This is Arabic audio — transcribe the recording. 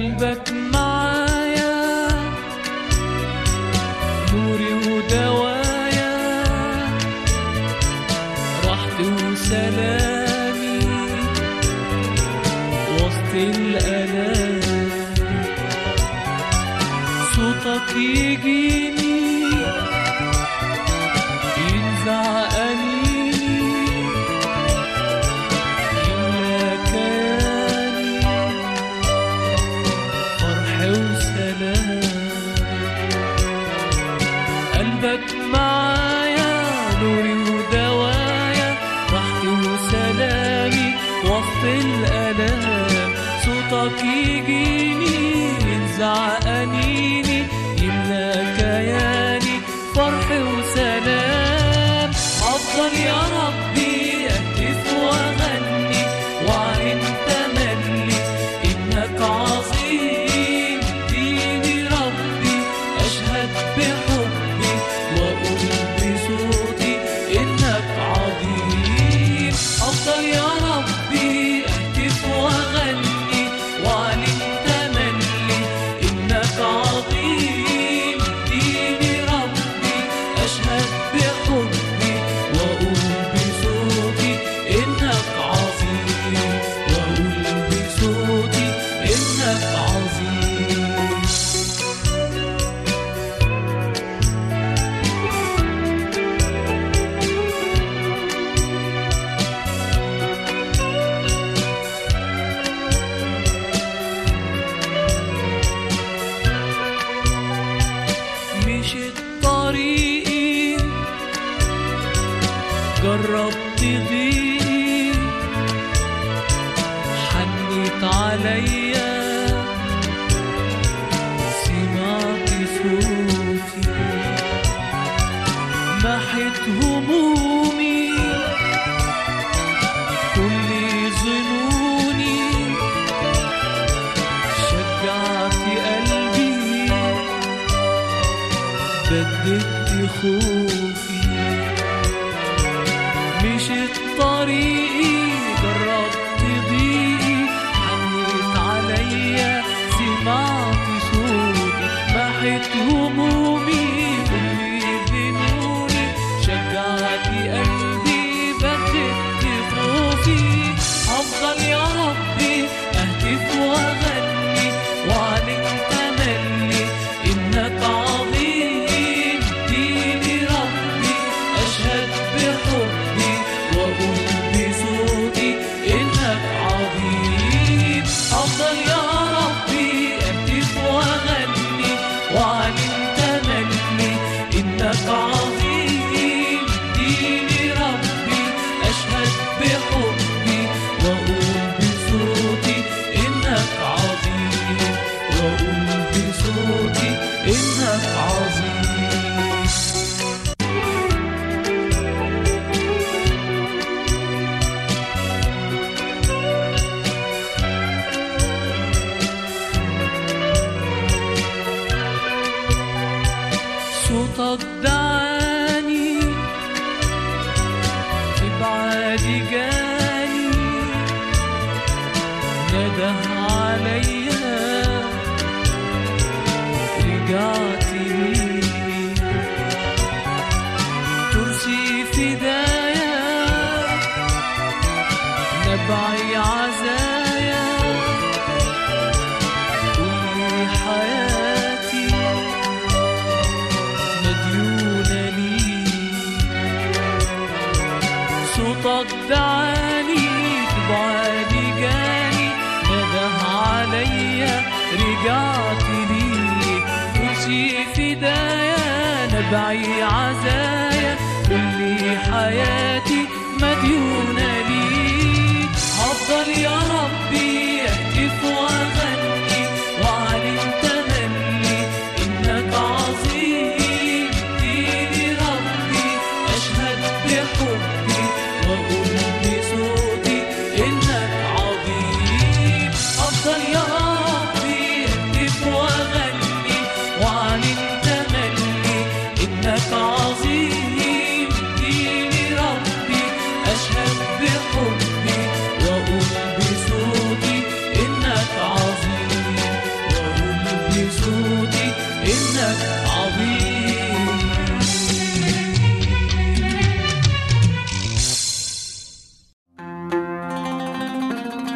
قلبك معايا. نوري ودوايا. راحتي وسلامي. وسط الألام. صوتك يجيني. فرح وسلام قلبك معايا نوري ودوايا وسلامي وسط الآلام. صوتك يجيني أنيني يملى فرح وسلام. يا ربي جربت ضيقي حنيت عليا سمعت صوتي. محت همومي كل ظنوني. شجعت قلبي بددت خوفي. طريقي جاني نده عليا رجعت صوتك دعاني تبعاني جاني نده عليا رجعت ليك فلسي فدايا نبعي عزايا. كل حياتي مديونة ليك. هفضل يا ربي اهتف وأغني. انك